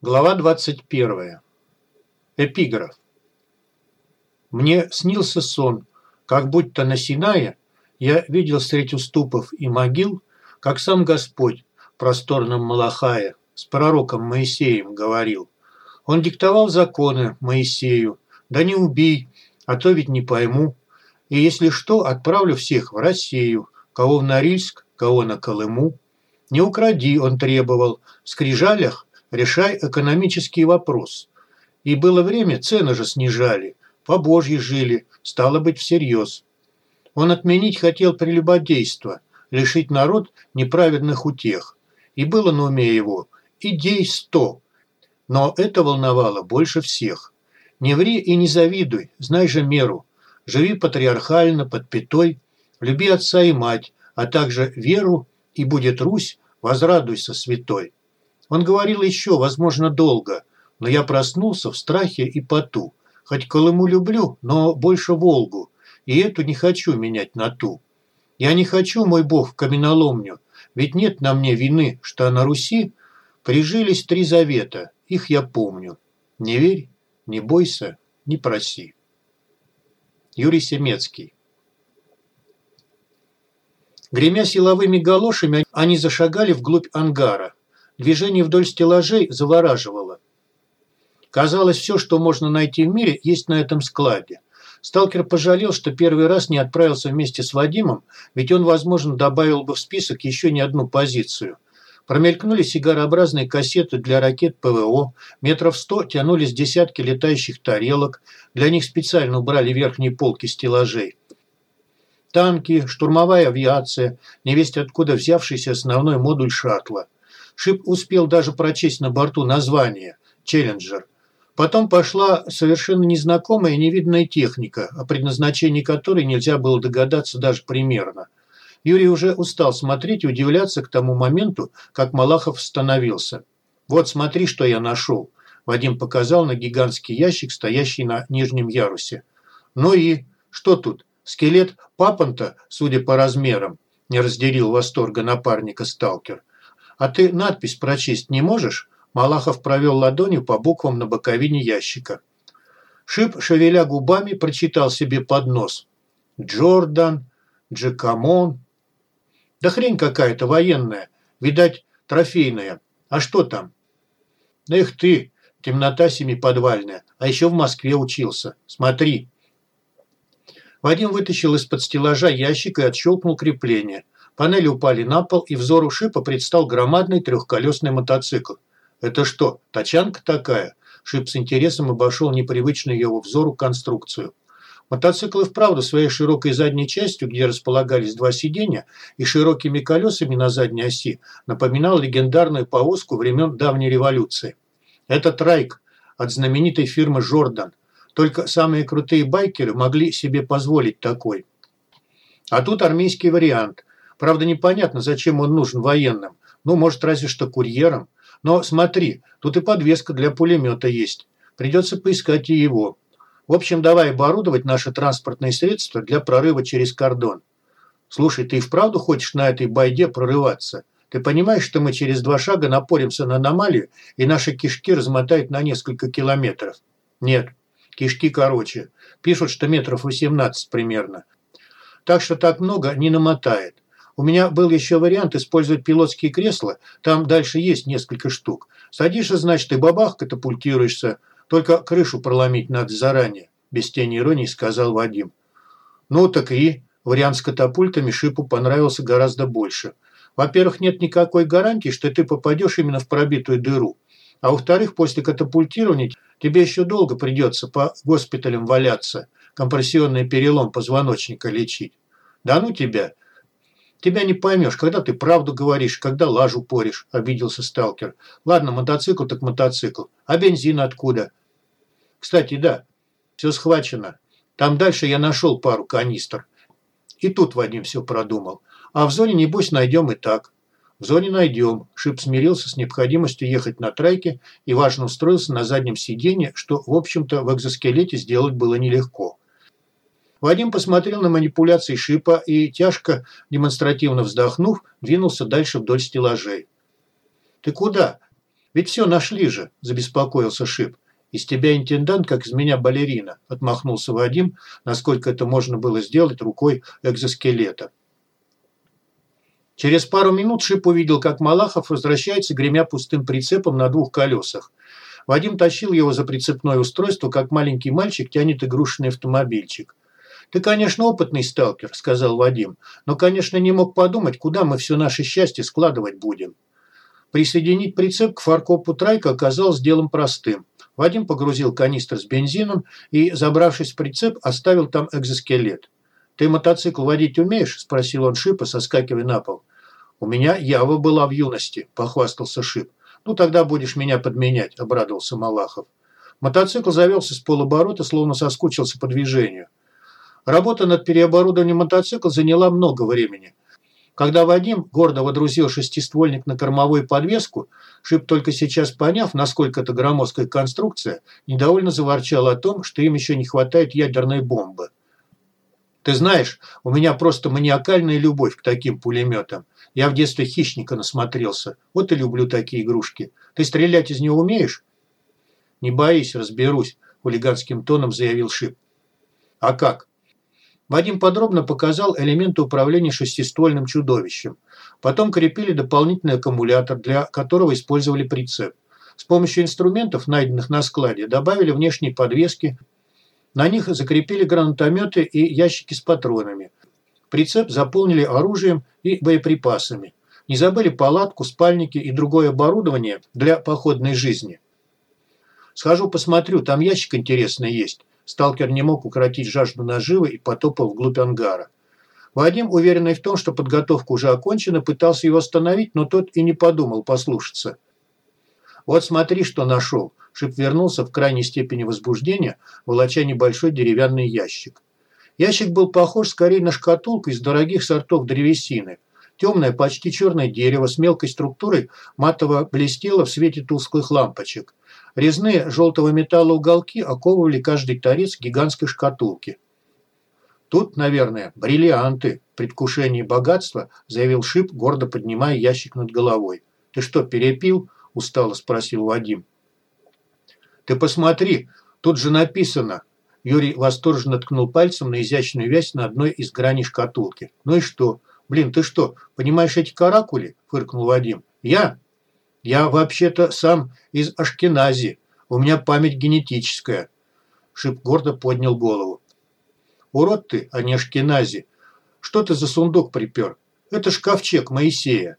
Глава 21. Эпиграф. Мне снился сон, как будто на Синае я видел средь уступов и могил, как сам Господь в просторном Малахае с пророком Моисеем говорил. Он диктовал законы Моисею, да не убей, а то ведь не пойму. И если что, отправлю всех в Россию, кого в Норильск, кого на Колыму. Не укради, он требовал, в скрижалях решай экономический вопрос. И было время, цены же снижали, по божьи жили, стало быть, всерьез. Он отменить хотел прелюбодейство, лишить народ неправедных утех. И было на уме его идей сто. Но это волновало больше всех. Не ври и не завидуй, знай же меру. Живи патриархально, под пятой, люби отца и мать, а также веру, и будет Русь, возрадуйся святой. Он говорил еще, возможно, долго, но я проснулся в страхе и поту. Хоть Колыму люблю, но больше Волгу, и эту не хочу менять на ту. Я не хочу, мой бог, в каменоломню, ведь нет на мне вины, что на Руси прижились три завета, их я помню. Не верь, не бойся, не проси. Юрий Семецкий Гремя силовыми галошами, они зашагали вглубь ангара. Движение вдоль стеллажей завораживало. Казалось, все, что можно найти в мире, есть на этом складе. Сталкер пожалел, что первый раз не отправился вместе с Вадимом, ведь он, возможно, добавил бы в список еще не одну позицию. Промелькнули сигарообразные кассеты для ракет ПВО, метров сто тянулись десятки летающих тарелок, для них специально убрали верхние полки стеллажей. Танки, штурмовая авиация, невесть откуда взявшийся основной модуль шаттла – Шип успел даже прочесть на борту название «Челленджер». Потом пошла совершенно незнакомая и невиданная техника, о предназначении которой нельзя было догадаться даже примерно. Юрий уже устал смотреть и удивляться к тому моменту, как Малахов остановился. «Вот смотри, что я нашел», – Вадим показал на гигантский ящик, стоящий на нижнем ярусе. «Ну и что тут? Скелет папанта, судя по размерам», – не разделил восторга напарника сталкер. «А ты надпись прочесть не можешь?» Малахов провел ладонью по буквам на боковине ящика. Шип, шевеля губами, прочитал себе под нос. «Джордан, Джекамон». «Да хрень какая-то военная. Видать, трофейная. А что там?» «Эх ты, темнота семиподвальная. А еще в Москве учился. Смотри». Вадим вытащил из-под стеллажа ящик и отщелкнул крепление – Панели упали на пол, и взору Шипа предстал громадный трехколесный мотоцикл. «Это что, тачанка такая?» Шип с интересом обошел непривычную его взору конструкцию. Мотоцикл и вправду своей широкой задней частью, где располагались два сиденья, и широкими колесами на задней оси, напоминал легендарную повозку времен давней революции. Это трайк от знаменитой фирмы «Жордан». Только самые крутые байкеры могли себе позволить такой. А тут армейский вариант. Правда, непонятно, зачем он нужен военным. Ну, может, разве что курьером. Но смотри, тут и подвеска для пулемета есть. Придется поискать и его. В общем, давай оборудовать наши транспортные средства для прорыва через кордон. Слушай, ты и вправду хочешь на этой байде прорываться? Ты понимаешь, что мы через два шага напоримся на аномалию, и наши кишки размотают на несколько километров? Нет, кишки короче. Пишут, что метров 18 примерно. Так что так много не намотает. У меня был еще вариант использовать пилотские кресла, там дальше есть несколько штук. Садишься, значит, и бабах катапультируешься, только крышу проломить надо заранее», – без тени иронии сказал Вадим. «Ну так и...» Вариант с катапультами Шипу понравился гораздо больше. Во-первых, нет никакой гарантии, что ты попадешь именно в пробитую дыру. А во-вторых, после катапультирования тебе еще долго придется по госпиталям валяться, компрессионный перелом позвоночника лечить. Да ну тебя, Тебя не поймешь, когда ты правду говоришь, когда лажу поришь», – обиделся сталкер. «Ладно, мотоцикл так мотоцикл. А бензин откуда?» «Кстати, да, все схвачено. Там дальше я нашел пару канистр. И тут Вадим все продумал. А в зоне, небось, найдем и так». «В зоне найдем». Шип смирился с необходимостью ехать на трайке и важно устроился на заднем сиденье, что, в общем-то, в экзоскелете сделать было нелегко. Вадим посмотрел на манипуляции Шипа и, тяжко, демонстративно вздохнув, двинулся дальше вдоль стеллажей. «Ты куда?» «Ведь все нашли же», – забеспокоился Шип. «Из тебя интендант, как из меня балерина», – отмахнулся Вадим, насколько это можно было сделать рукой экзоскелета. Через пару минут Шип увидел, как Малахов возвращается, гремя пустым прицепом на двух колесах. Вадим тащил его за прицепное устройство, как маленький мальчик тянет игрушечный автомобильчик. «Ты, конечно, опытный сталкер», – сказал Вадим, «но, конечно, не мог подумать, куда мы все наше счастье складывать будем». Присоединить прицеп к фаркопу Трайка оказалось делом простым. Вадим погрузил канистр с бензином и, забравшись в прицеп, оставил там экзоскелет. «Ты мотоцикл водить умеешь?» – спросил он Шипа, соскакивая на пол. «У меня Ява была в юности», – похвастался Шип. «Ну, тогда будешь меня подменять», – обрадовался Малахов. Мотоцикл завелся с полоборота, словно соскучился по движению. Работа над переоборудованием мотоцикла заняла много времени. Когда Вадим гордо водрузил шестиствольник на кормовую подвеску, Шип, только сейчас поняв, насколько это громоздкая конструкция, недовольно заворчал о том, что им еще не хватает ядерной бомбы. «Ты знаешь, у меня просто маниакальная любовь к таким пулеметам. Я в детстве хищника насмотрелся. Вот и люблю такие игрушки. Ты стрелять из него умеешь?» «Не боись, разберусь», – хулиганским тоном заявил Шип. «А как? Вадим подробно показал элементы управления шестиствольным чудовищем. Потом крепили дополнительный аккумулятор, для которого использовали прицеп. С помощью инструментов, найденных на складе, добавили внешние подвески. На них закрепили гранатометы и ящики с патронами. Прицеп заполнили оружием и боеприпасами. Не забыли палатку, спальники и другое оборудование для походной жизни. Схожу посмотрю, там ящик интересный есть. Сталкер не мог укротить жажду наживы и потопал вглубь ангара. Вадим, уверенный в том, что подготовка уже окончена, пытался его остановить, но тот и не подумал послушаться. «Вот смотри, что нашел!» Шип вернулся в крайней степени возбуждения, волоча небольшой деревянный ящик. Ящик был похож скорее на шкатулку из дорогих сортов древесины. Темное, почти черное дерево с мелкой структурой матово блестело в свете тусклых лампочек. Резные желтого металла уголки оковывали каждый торец гигантской шкатулки. «Тут, наверное, бриллианты», – предвкушение богатства, заявил Шип, гордо поднимая ящик над головой. «Ты что, перепил?» – устало спросил Вадим. «Ты посмотри, тут же написано». Юрий восторженно ткнул пальцем на изящную вязь на одной из граней шкатулки. «Ну и что? Блин, ты что, понимаешь эти каракули?» – фыркнул Вадим. «Я? Я вообще-то сам из Ашкенази. У меня память генетическая. Шип гордо поднял голову. Урод ты, а не Ашкенази. Что ты за сундук припер? Это шкафчик Моисея.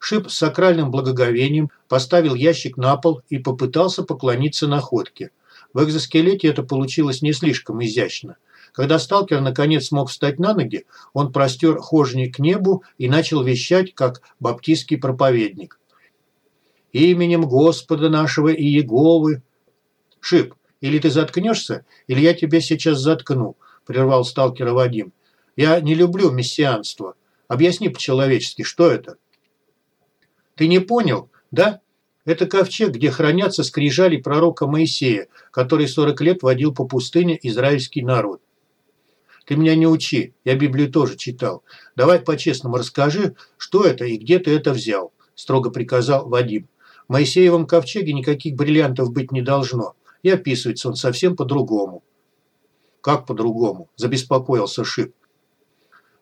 Шип с сакральным благоговением поставил ящик на пол и попытался поклониться находке. В экзоскелете это получилось не слишком изящно. Когда сталкер наконец смог встать на ноги, он простер хожник к небу и начал вещать, как баптистский проповедник именем Господа нашего и Еговы. Шип, или ты заткнешься, или я тебя сейчас заткну, прервал сталкера Вадим. Я не люблю мессианство. Объясни по-человечески, что это? Ты не понял, да? Это ковчег, где хранятся скрижали пророка Моисея, который 40 лет водил по пустыне израильский народ. Ты меня не учи, я Библию тоже читал. Давай по-честному расскажи, что это и где ты это взял, строго приказал Вадим. Моисеевом ковчеге никаких бриллиантов быть не должно. И описывается он совсем по-другому. Как по-другому? Забеспокоился Шип.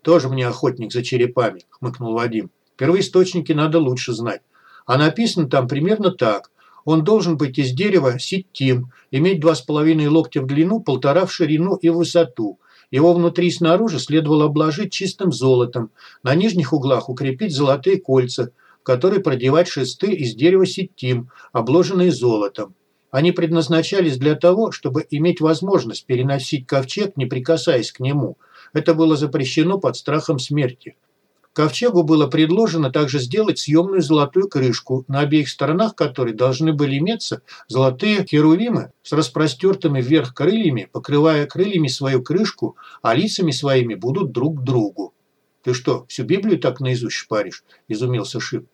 Тоже мне охотник за черепами, хмыкнул Вадим. Первоисточники надо лучше знать. А написано там примерно так. Он должен быть из дерева ситтим, иметь два с половиной локтя в длину, полтора в ширину и в высоту. Его внутри и снаружи следовало обложить чистым золотом, на нижних углах укрепить золотые кольца – который продевать шесты из дерева сетим, обложенные золотом. Они предназначались для того, чтобы иметь возможность переносить ковчег, не прикасаясь к нему. Это было запрещено под страхом смерти. Ковчегу было предложено также сделать съемную золотую крышку, на обеих сторонах которой должны были иметься золотые херувимы с распростертыми вверх крыльями, покрывая крыльями свою крышку, а лицами своими будут друг к другу. «Ты что, всю Библию так наизусть шпаришь?» – изумился Шип.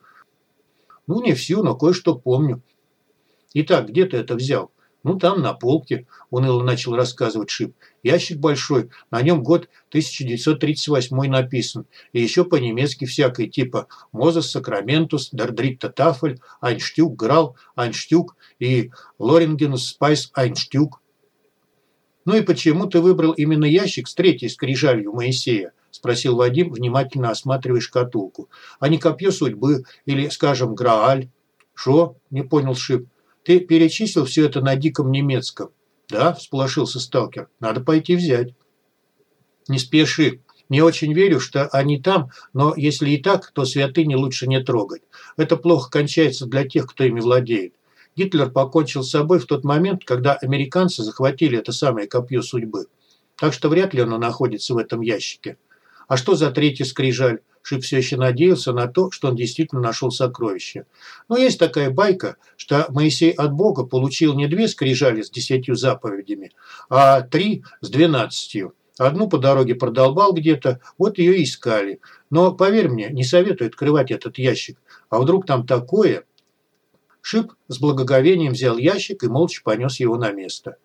Ну, не всю, но кое-что помню. Итак, где ты это взял? Ну, там, на полке, уныло начал рассказывать Шип. Ящик большой, на нем год 1938 написан. И еще по-немецки всякой, типа Мозес Сакраментус, Дардритта Тафель, Айнштюк Грал, Айнштюк и Лорингенус Спайс Айнштюк. «Ну и почему ты выбрал именно ящик с третьей скрижалью Моисея?» – спросил Вадим, внимательно осматривая шкатулку. «А не копье судьбы или, скажем, Грааль?» «Шо?» – не понял Шип. «Ты перечислил все это на диком немецком?» «Да», – всполошился сталкер. «Надо пойти взять». «Не спеши. Не очень верю, что они там, но если и так, то святыни лучше не трогать. Это плохо кончается для тех, кто ими владеет. Гитлер покончил с собой в тот момент, когда американцы захватили это самое копье судьбы. Так что вряд ли оно находится в этом ящике. А что за третья скрижаль? Шип все еще надеялся на то, что он действительно нашел сокровище. Но есть такая байка, что Моисей от Бога получил не две скрижали с десятью заповедями, а три с двенадцатью. Одну по дороге продолбал где-то, вот ее искали. Но, поверь мне, не советую открывать этот ящик. А вдруг там такое? Шип с благоговением взял ящик и молча понес его на место.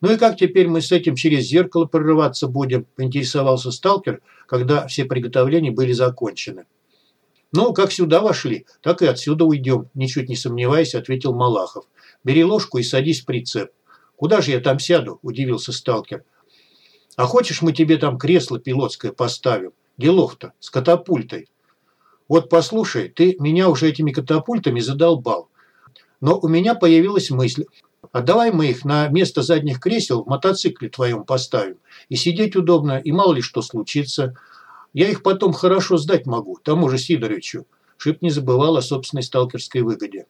«Ну и как теперь мы с этим через зеркало прорываться будем?» – поинтересовался сталкер, когда все приготовления были закончены. «Ну, как сюда вошли, так и отсюда уйдем», – ничуть не сомневаясь, ответил Малахов. «Бери ложку и садись в прицеп». «Куда же я там сяду?» – удивился сталкер. «А хочешь, мы тебе там кресло пилотское поставим? Делов-то, с катапультой». «Вот послушай, ты меня уже этими катапультами задолбал. Но у меня появилась мысль, а давай мы их на место задних кресел в мотоцикле твоем поставим. И сидеть удобно, и мало ли что случится. Я их потом хорошо сдать могу, тому же Сидоровичу. Шип не забывал о собственной сталкерской выгоде.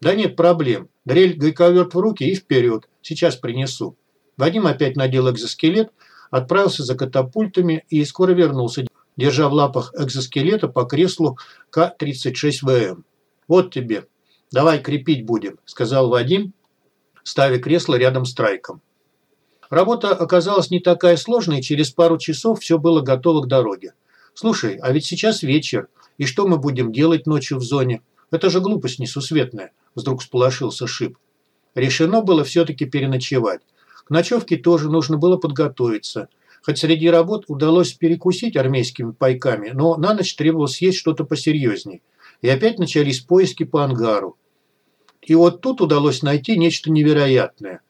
Да нет проблем. Дрель гайковерт в руки и вперед. Сейчас принесу. Вадим опять надел экзоскелет, отправился за катапультами и скоро вернулся, держа в лапах экзоскелета по креслу К-36ВМ. Вот тебе. «Давай крепить будем», – сказал Вадим, ставя кресло рядом с трайком. Работа оказалась не такая сложная, и через пару часов все было готово к дороге. «Слушай, а ведь сейчас вечер, и что мы будем делать ночью в зоне? Это же глупость несусветная», – вдруг сполошился Шип. Решено было все-таки переночевать. К ночевке тоже нужно было подготовиться. Хоть среди работ удалось перекусить армейскими пайками, но на ночь требовалось съесть что-то посерьезней. И опять начались поиски по ангару. И вот тут удалось найти нечто невероятное.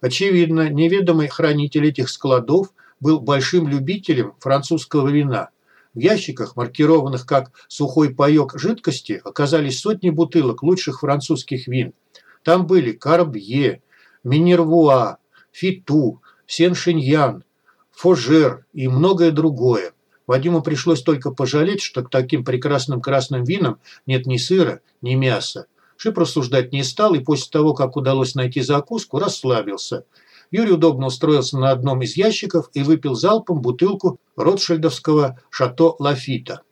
Очевидно, неведомый хранитель этих складов был большим любителем французского вина. В ящиках, маркированных как «сухой паёк жидкости», оказались сотни бутылок лучших французских вин. Там были Карбье, Минервуа, Фиту, Сен-Шиньян, Фожер и многое другое. Вадиму пришлось только пожалеть, что к таким прекрасным красным винам нет ни сыра, ни мяса. Шип рассуждать не стал и после того, как удалось найти закуску, расслабился. Юрий удобно устроился на одном из ящиков и выпил залпом бутылку ротшильдовского «Шато Лафита».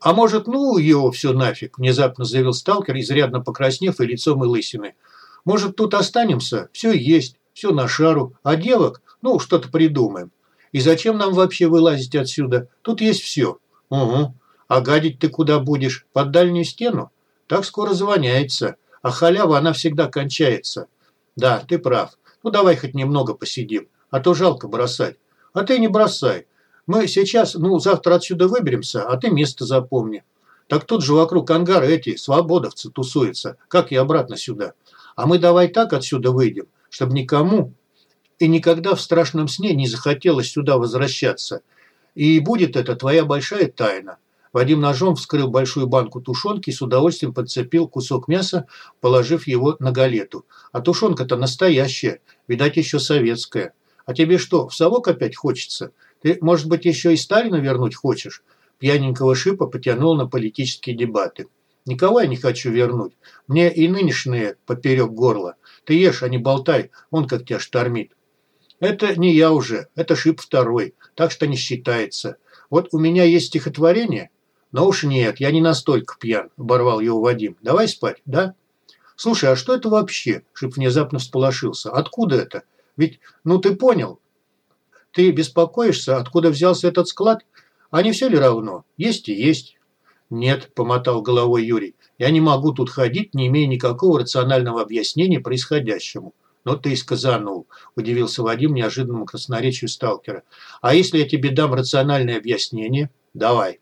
«А может, ну его все нафиг?» – внезапно заявил сталкер, изрядно покраснев и лицом и лысиной. «Может, тут останемся? Все есть, все на шару. А девок? Ну, что-то придумаем. И зачем нам вообще вылазить отсюда? Тут есть все». «Угу. А гадить ты куда будешь? Под дальнюю стену? Так скоро звоняется. А халява, она всегда кончается. Да, ты прав. Ну, давай хоть немного посидим. А то жалко бросать. А ты не бросай. Мы сейчас, ну, завтра отсюда выберемся, а ты место запомни. Так тут же вокруг ангара эти свободовцы тусуются. Как я обратно сюда? А мы давай так отсюда выйдем, чтобы никому и никогда в страшном сне не захотелось сюда возвращаться. И будет это твоя большая тайна. Вадим ножом вскрыл большую банку тушенки и с удовольствием подцепил кусок мяса, положив его на галету. А тушенка-то настоящая, видать, еще советская. А тебе что, в совок опять хочется? Ты, может быть, еще и Сталина вернуть хочешь? Пьяненького шипа потянул на политические дебаты. Никого я не хочу вернуть. Мне и нынешние поперек горла. Ты ешь, а не болтай, он как тебя штормит. Это не я уже, это шип второй, так что не считается. Вот у меня есть стихотворение, «Но уж нет, я не настолько пьян», – оборвал его Вадим. «Давай спать, да?» «Слушай, а что это вообще?» – Шип внезапно всполошился. «Откуда это? Ведь, ну ты понял. Ты беспокоишься, откуда взялся этот склад? А не все ли равно? Есть и есть. «Нет», – помотал головой Юрий, – «я не могу тут ходить, не имея никакого рационального объяснения происходящему». «Ну ты и сказанул», – удивился Вадим неожиданному красноречию сталкера. «А если я тебе дам рациональное объяснение?» «Давай».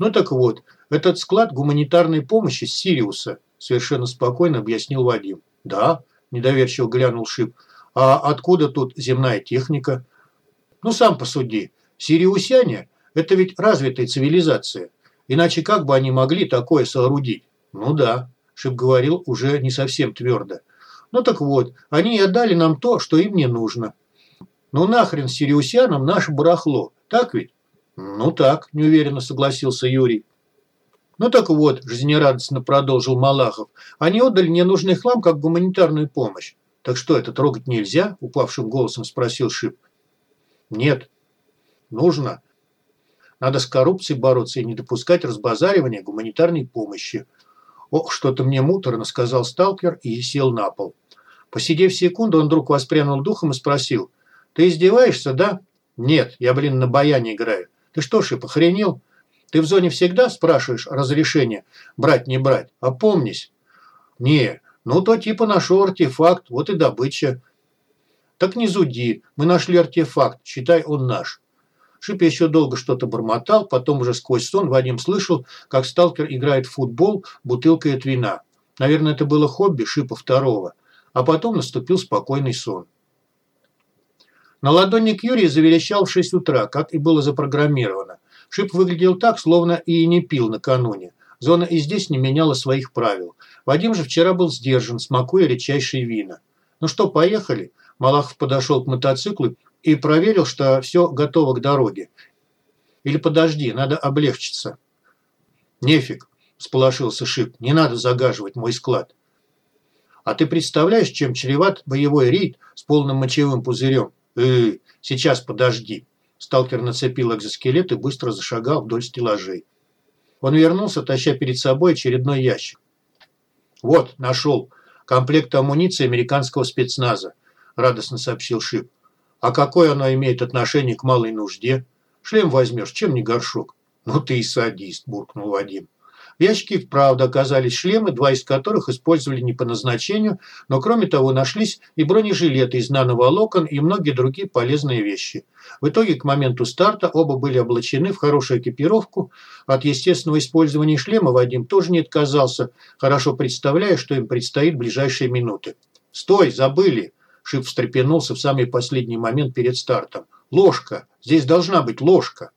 «Ну так вот, этот склад гуманитарной помощи с Сириуса», – совершенно спокойно объяснил Вадим. «Да», – недоверчиво глянул Шип. «А откуда тут земная техника?» «Ну сам посуди. Сириусяне – это ведь развитая цивилизация. Иначе как бы они могли такое соорудить? Ну да, Шип говорил уже не совсем твердо. Ну так вот, они и отдали нам то, что им не нужно. Ну нахрен сириусянам наше барахло, так ведь? Ну так, неуверенно согласился Юрий. Ну так вот, жизнерадостно продолжил Малахов, они отдали ненужный хлам как гуманитарную помощь. Так что, это трогать нельзя? Упавшим голосом спросил Шип. Нет. Нужно. Надо с коррупцией бороться и не допускать разбазаривания гуманитарной помощи. «Ох, что-то мне муторно», – сказал сталкер и сел на пол. Посидев секунду, он вдруг воспрянул духом и спросил. «Ты издеваешься, да?» «Нет, я, блин, на баяне играю. Ты что, Шип, охренел? Ты в зоне всегда спрашиваешь разрешение брать, не брать? Опомнись». «Не, ну то типа нашел артефакт, вот и добыча». «Так не зуди, мы нашли артефакт, считай, он наш». Шип еще долго что-то бормотал, потом уже сквозь сон Вадим слышал, как сталкер играет в футбол бутылкой от вина. Наверное, это было хобби Шипа второго. А потом наступил спокойный сон. На ладонник Юрия заверещал в 6 утра, как и было запрограммировано. Шип выглядел так, словно и не пил накануне. Зона и здесь не меняла своих правил. Вадим же вчера был сдержан, смакуя редчайшие вина. «Ну что, поехали?» Малахов подошел к мотоциклу и проверил, что все готово к дороге. Или подожди, надо облегчиться. Нефиг, сполошился Шип, не надо загаживать мой склад. А ты представляешь, чем чреват боевой рейд с полным мочевым пузырем? Э, сейчас подожди. Сталкер нацепил экзоскелет и быстро зашагал вдоль стеллажей. Он вернулся, таща перед собой очередной ящик. «Вот, нашел. Комплект амуниции американского спецназа», – радостно сообщил Шип. А какое оно имеет отношение к малой нужде? Шлем возьмешь, чем не горшок? Ну ты и садист, буркнул Вадим. В ящике вправду оказались шлемы, два из которых использовали не по назначению, но кроме того нашлись и бронежилеты из нановолокон и многие другие полезные вещи. В итоге к моменту старта оба были облачены в хорошую экипировку. От естественного использования шлема Вадим тоже не отказался, хорошо представляя, что им предстоит в ближайшие минуты. «Стой, забыли!» Шип встрепенулся в самый последний момент перед стартом. «Ложка! Здесь должна быть ложка!»